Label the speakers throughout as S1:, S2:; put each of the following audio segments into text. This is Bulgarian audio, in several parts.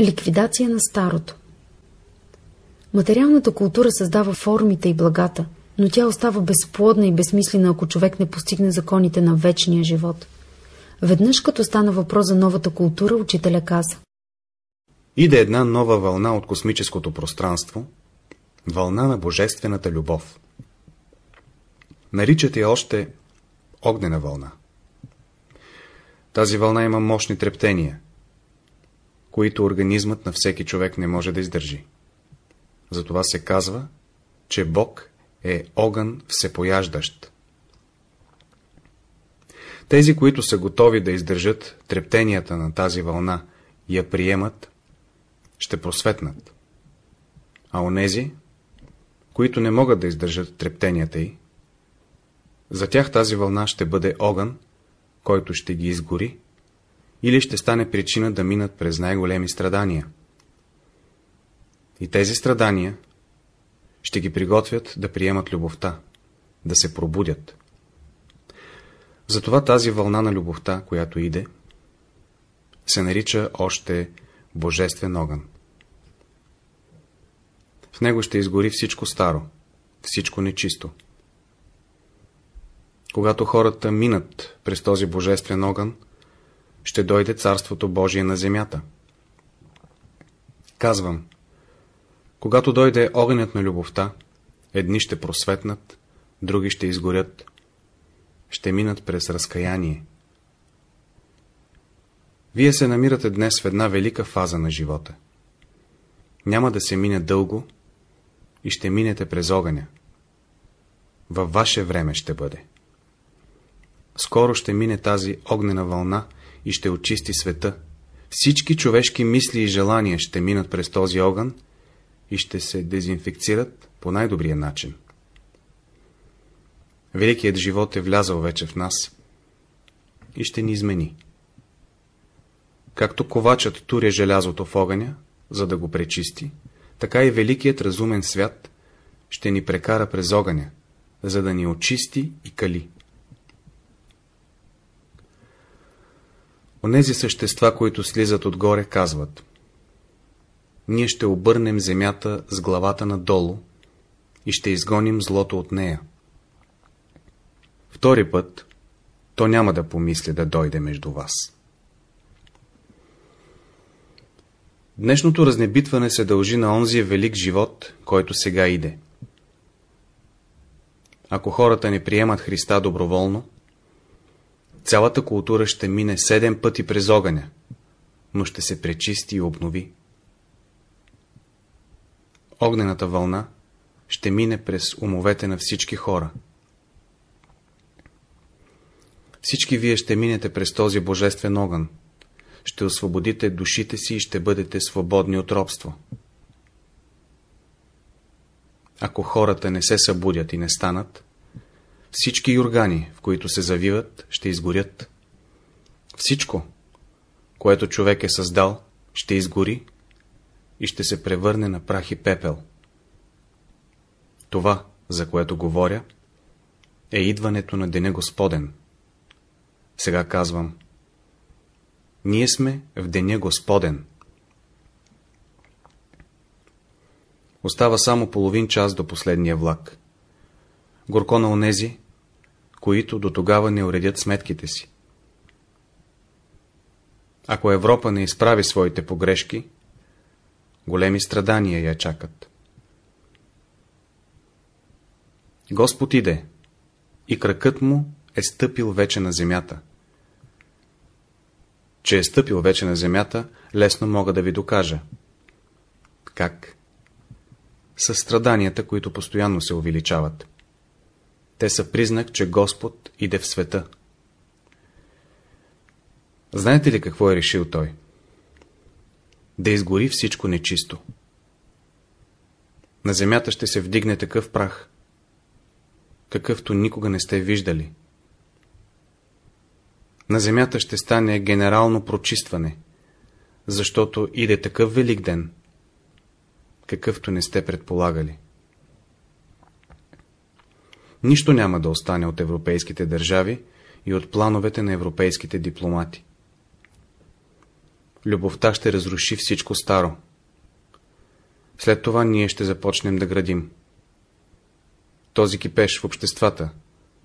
S1: Ликвидация на старото Материалната култура създава формите и благата, но тя остава безплодна и безмислена, ако човек не постигне законите на вечния живот. Веднъж като стана въпрос за новата култура, учителя каза.
S2: Иде една нова вълна от космическото пространство, вълна на божествената любов. Наричате я още огнена вълна. Тази вълна има мощни трептения, които организмът на всеки човек не може да издържи. Затова се казва, че Бог е огън всепояждащ. Тези, които са готови да издържат трептенията на тази вълна и я приемат, ще просветнат. А онези, които не могат да издържат трептенията й, за тях тази вълна ще бъде огън, който ще ги изгори, или ще стане причина да минат през най-големи страдания. И тези страдания ще ги приготвят да приемат любовта, да се пробудят. Затова тази вълна на любовта, която иде, се нарича още Божествен огън. В него ще изгори всичко старо, всичко нечисто. Когато хората минат през този Божествен огън, ще дойде Царството Божие на земята. Казвам, когато дойде огънят на любовта, едни ще просветнат, други ще изгорят, ще минат през разкаяние. Вие се намирате днес в една велика фаза на живота. Няма да се мине дълго и ще минете през огъня. Във ваше време ще бъде. Скоро ще мине тази огнена вълна и ще очисти света. Всички човешки мисли и желания ще минат през този огън и ще се дезинфекцират по най-добрия начин. Великият живот е влязъл вече в нас и ще ни измени. Както ковачът туря желязото в огъня, за да го пречисти, така и великият разумен свят ще ни прекара през огъня, за да ни очисти и кали. Онези същества, които слизат отгоре, казват Ние ще обърнем земята с главата надолу и ще изгоним злото от нея. Втори път, то няма да помисли да дойде между вас. Днешното разнебитване се дължи на онзи велик живот, който сега иде. Ако хората не приемат Христа доброволно, цялата култура ще мине седем пъти през огъня, но ще се пречисти и обнови. Огнената вълна ще мине през умовете на всички хора. Всички вие ще минете през този божествен огън, ще освободите душите си и ще бъдете свободни от робство. Ако хората не се събудят и не станат, всички юргани, в които се завиват, ще изгорят. Всичко, което човек е създал, ще изгори и ще се превърне на прах и пепел. Това, за което говоря, е идването на Деня Господен. Сега казвам, ние сме в Деня Господен. Остава само половин час до последния влак. Горко на онези, които до тогава не уредят сметките си. Ако Европа не изправи своите погрешки, големи страдания я чакат. Господ иде и кракът му е стъпил вече на земята. Че е стъпил вече на земята, лесно мога да ви докажа. Как? Със страданията, които постоянно се увеличават. Те са признак, че Господ иде в света. Знаете ли какво е решил той? Да изгори всичко нечисто. На земята ще се вдигне такъв прах, какъвто никога не сте виждали. На земята ще стане генерално прочистване, защото иде такъв велик ден, какъвто не сте предполагали. Нищо няма да остане от европейските държави и от плановете на европейските дипломати. любовта ще разруши всичко старо. След това ние ще започнем да градим. Този кипеш в обществата,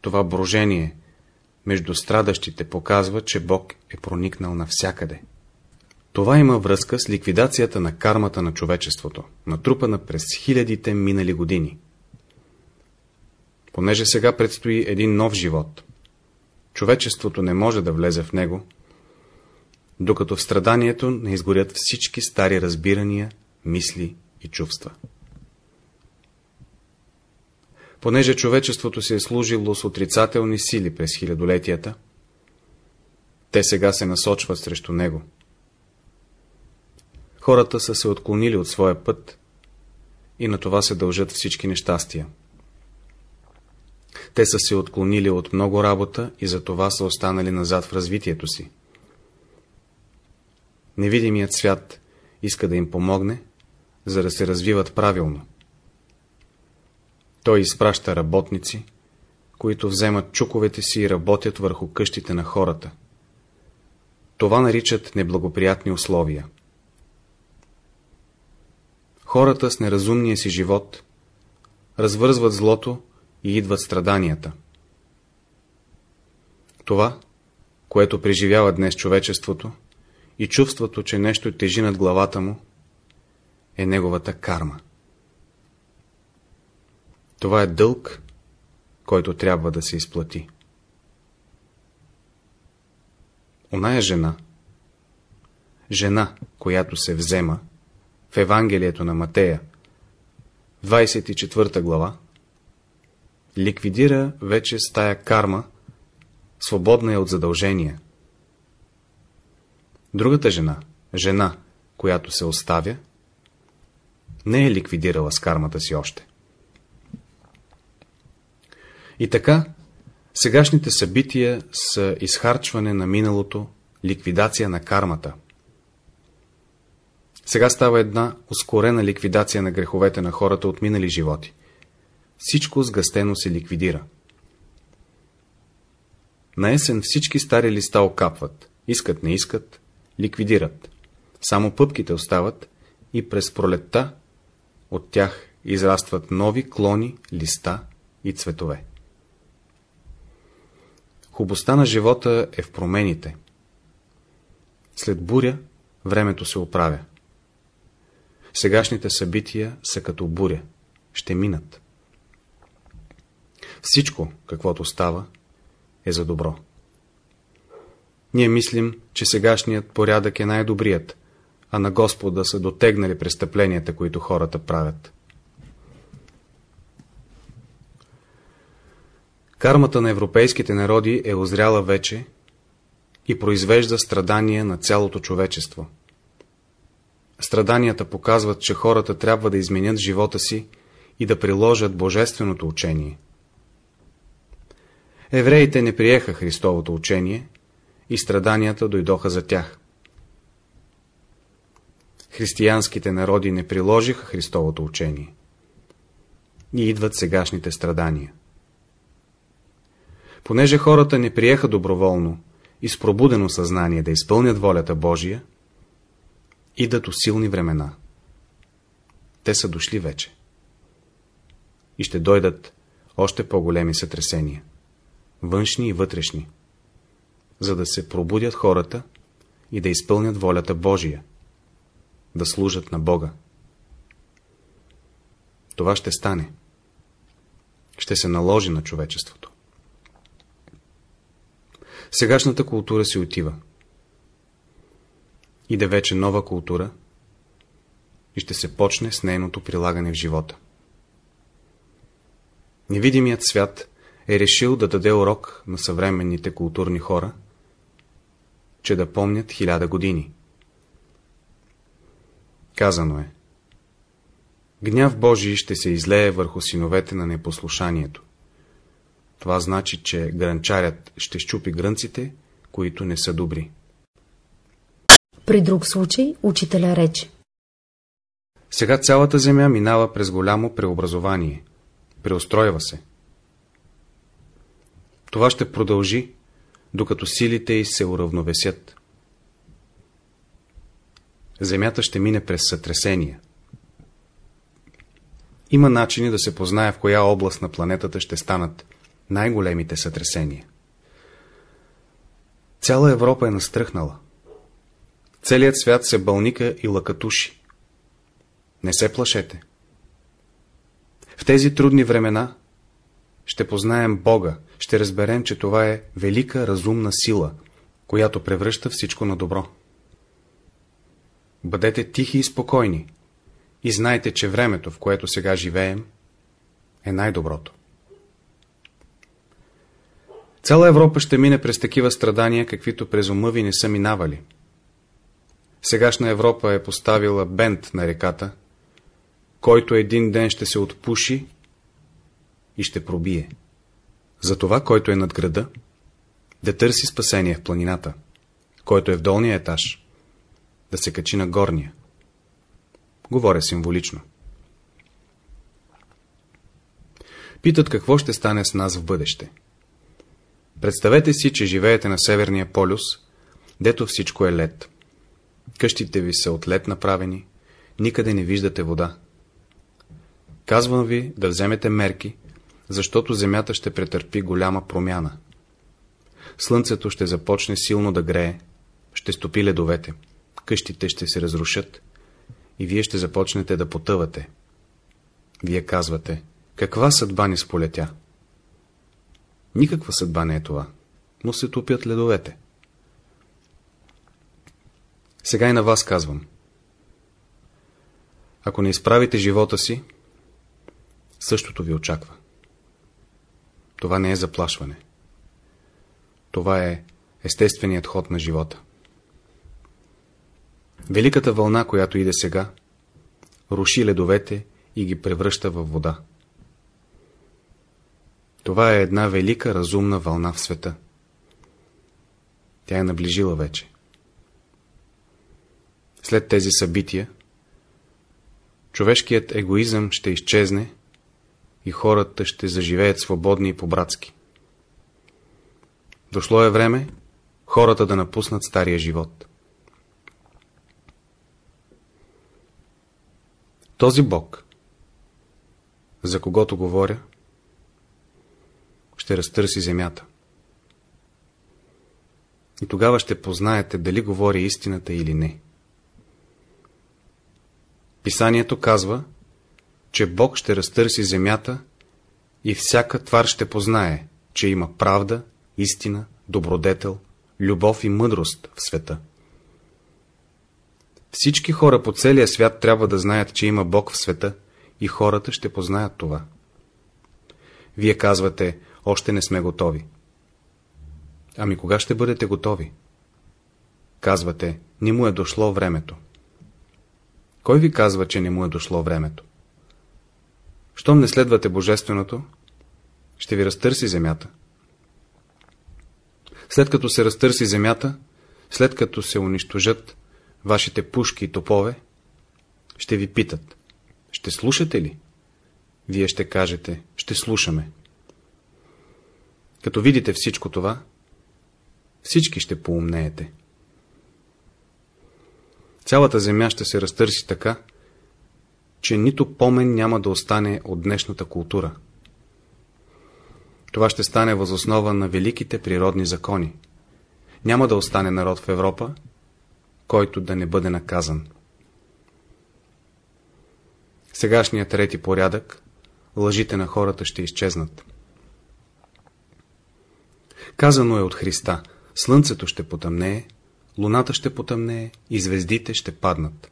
S2: това брожение между страдащите показва, че Бог е проникнал навсякъде. Това има връзка с ликвидацията на кармата на човечеството, натрупана през хилядите минали години. Понеже сега предстои един нов живот, човечеството не може да влезе в него, докато в страданието не изгорят всички стари разбирания, мисли и чувства. Понеже човечеството се е служило с отрицателни сили през хилядолетията, те сега се насочват срещу него. Хората са се отклонили от своя път и на това се дължат всички нещастия. Те са се отклонили от много работа и за това са останали назад в развитието си. Невидимият свят иска да им помогне, за да се развиват правилно. Той изпраща работници, които вземат чуковете си и работят върху къщите на хората. Това наричат неблагоприятни условия. Хората с неразумния си живот развързват злото и идват страданията. Това, което преживява днес човечеството, и чувството, че нещо тежи над главата му, е неговата карма. Това е дълг, който трябва да се изплати. Оная жена, жена, която се взема в Евангелието на Матея, 24 глава, ликвидира вече с тая карма, свободна е от задължения. Другата жена, жена, която се оставя, не е ликвидирала с кармата си още. И така, сегашните събития са изхарчване на миналото, ликвидация на кармата. Сега става една ускорена ликвидация на греховете на хората от минали животи. Всичко сгъстено се ликвидира. На есен всички стари листа окапват, искат не искат, ликвидират. Само пъпките остават и през пролетта от тях израстват нови клони, листа и цветове. Хубостта на живота е в промените. След буря времето се оправя. Сегашните събития са като буря. Ще минат. Всичко, каквото става, е за добро. Ние мислим, че сегашният порядък е най-добрият, а на Господа са дотегнали престъпленията, които хората правят. Кармата на европейските народи е озряла вече и произвежда страдания на цялото човечество. Страданията показват, че хората трябва да изменят живота си и да приложат божественото учение. Евреите не приеха Христовото учение и страданията дойдоха за тях. Християнските народи не приложиха Христовото учение. И идват сегашните страдания. Понеже хората не приеха доброволно и с пробудено съзнание да изпълнят волята Божия, идат усилни времена. Те са дошли вече. И ще дойдат още по-големи сътресения. Външни и вътрешни за да се пробудят хората и да изпълнят волята Божия, да служат на Бога. Това ще стане. Ще се наложи на човечеството. Сегашната култура си отива. Иде вече нова култура и ще се почне с нейното прилагане в живота. Невидимият свят е решил да даде урок на съвременните културни хора – че да помнят хиляда години. Казано е Гняв Божий ще се излее върху синовете на непослушанието. Това значи, че гранчарят ще щупи грънците, които не са добри.
S1: При друг случай учителя рече.
S2: Сега цялата земя минава през голямо преобразование. Преустройва се. Това ще продължи докато силите й се уравновесят. Земята ще мине през сътресения. Има начини да се познае в коя област на планетата ще станат най-големите сътресения. Цяла Европа е настръхнала. Целият свят се бълника и лъкатуши. Не се плашете. В тези трудни времена ще познаем Бога, ще разберем, че това е велика разумна сила, която превръща всичко на добро. Бъдете тихи и спокойни и знайте, че времето, в което сега живеем, е най-доброто. Цяла Европа ще мине през такива страдания, каквито през ума ви не са минавали. Сегашна Европа е поставила бент на реката, който един ден ще се отпуши и ще пробие. Затова, който е над града, да търси спасение в планината, който е в долния етаж, да се качи на горния. Говоря символично. Питат какво ще стане с нас в бъдеще. Представете си, че живеете на Северния полюс, дето всичко е лед. Къщите ви са от лед направени, никъде не виждате вода. Казвам ви да вземете мерки, защото земята ще претърпи голяма промяна. Слънцето ще започне силно да грее, ще стопи ледовете, къщите ще се разрушат и вие ще започнете да потъвате. Вие казвате, каква съдба ни сполетя? Никаква съдба не е това, но се топят ледовете. Сега и на вас казвам. Ако не изправите живота си, същото ви очаква. Това не е заплашване. Това е естественият ход на живота. Великата вълна, която иде сега, руши ледовете и ги превръща в вода. Това е една велика разумна вълна в света. Тя е наближила вече. След тези събития, човешкият егоизъм ще изчезне и хората ще заживеят свободни и по-братски. Дошло е време хората да напуснат стария живот. Този Бог, за когото говоря, ще разтърси земята. И тогава ще познаете дали говори истината или не. Писанието казва, че Бог ще разтърси земята и всяка твар ще познае, че има правда, истина, добродетел, любов и мъдрост в света. Всички хора по целия свят трябва да знаят, че има Бог в света и хората ще познаят това. Вие казвате, още не сме готови. Ами кога ще бъдете готови? Казвате, не му е дошло времето. Кой ви казва, че не му е дошло времето? Щом не следвате Божественото, ще ви разтърси земята. След като се разтърси земята, след като се унищожат вашите пушки и топове, ще ви питат, ще слушате ли? Вие ще кажете, ще слушаме. Като видите всичко това, всички ще поумнеете. Цялата земя ще се разтърси така, че нито помен няма да остане от днешната култура. Това ще стане възоснова на великите природни закони. Няма да остане народ в Европа, който да не бъде наказан. Сегашният трети порядък, лъжите на хората ще изчезнат. Казано е от Христа, слънцето ще потъмнее, луната ще потъмнее и звездите ще паднат.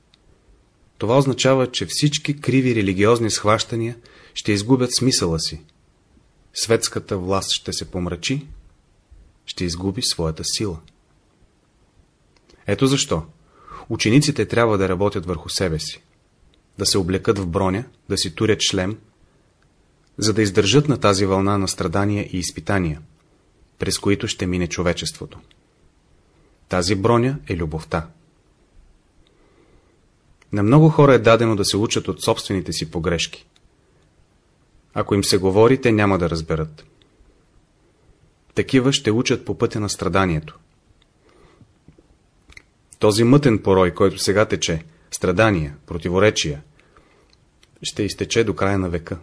S2: Това означава, че всички криви религиозни схващания ще изгубят смисъла си. Светската власт ще се помрачи, ще изгуби своята сила. Ето защо. Учениците трябва да работят върху себе си. Да се облекат в броня, да си турят шлем, за да издържат на тази вълна на страдания и изпитания, през които ще мине човечеството. Тази броня е любовта. На много хора е дадено да се учат от собствените си погрешки. Ако им се говори, те няма да разберат. Такива ще учат по пътя на страданието. Този мътен порой, който сега тече, страдания, противоречия, ще изтече до края на века.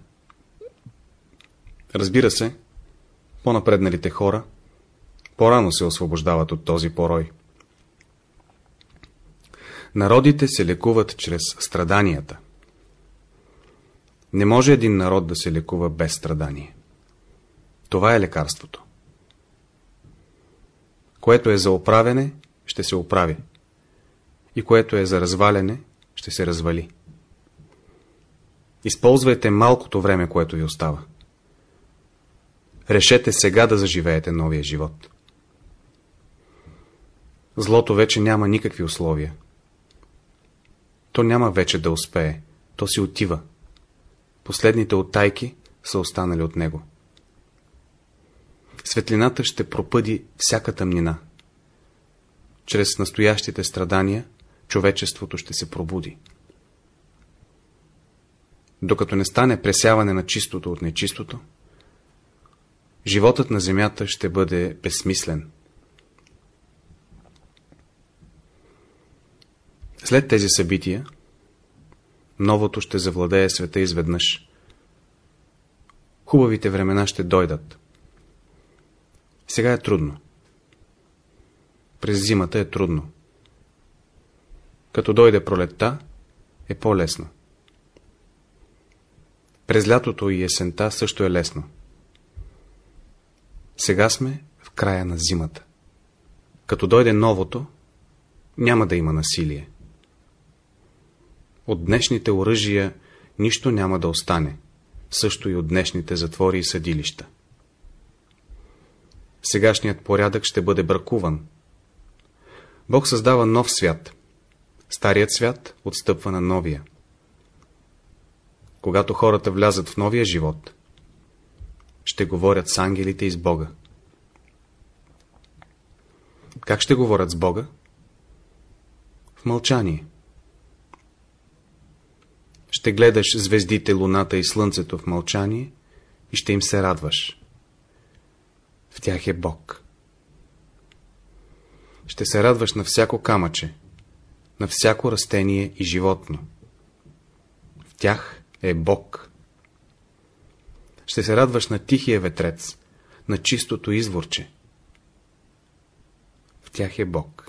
S2: Разбира се, по-напредналите хора по-рано се освобождават от този порой. Народите се лекуват чрез страданията. Не може един народ да се лекува без страдание. Това е лекарството. Което е за оправяне, ще се оправи. И което е за разваляне, ще се развали. Използвайте малкото време, което ви остава. Решете сега да заживеете новия живот. Злото вече няма никакви условия. То няма вече да успее, то си отива. Последните оттайки са останали от него. Светлината ще пропъди всяка тъмнина. Чрез настоящите страдания човечеството ще се пробуди. Докато не стане пресяване на чистото от нечистото, животът на земята ще бъде безсмислен. След тези събития, новото ще завладее света изведнъж. Хубавите времена ще дойдат. Сега е трудно. През зимата е трудно. Като дойде пролетта, е по-лесно. През лятото и есента също е лесно. Сега сме в края на зимата. Като дойде новото, няма да има насилие. От днешните оръжия нищо няма да остане, също и от днешните затвори и съдилища. Сегашният порядък ще бъде бракуван. Бог създава нов свят. Старият свят отстъпва на новия. Когато хората влязат в новия живот, ще говорят с ангелите и с Бога. Как ще говорят с Бога? В мълчание. Ще гледаш звездите, луната и слънцето в мълчание и ще им се радваш. В тях е Бог. Ще се радваш на всяко камъче, на всяко растение и животно. В тях е Бог. Ще се радваш на тихия ветрец, на чистото изворче. В тях е Бог.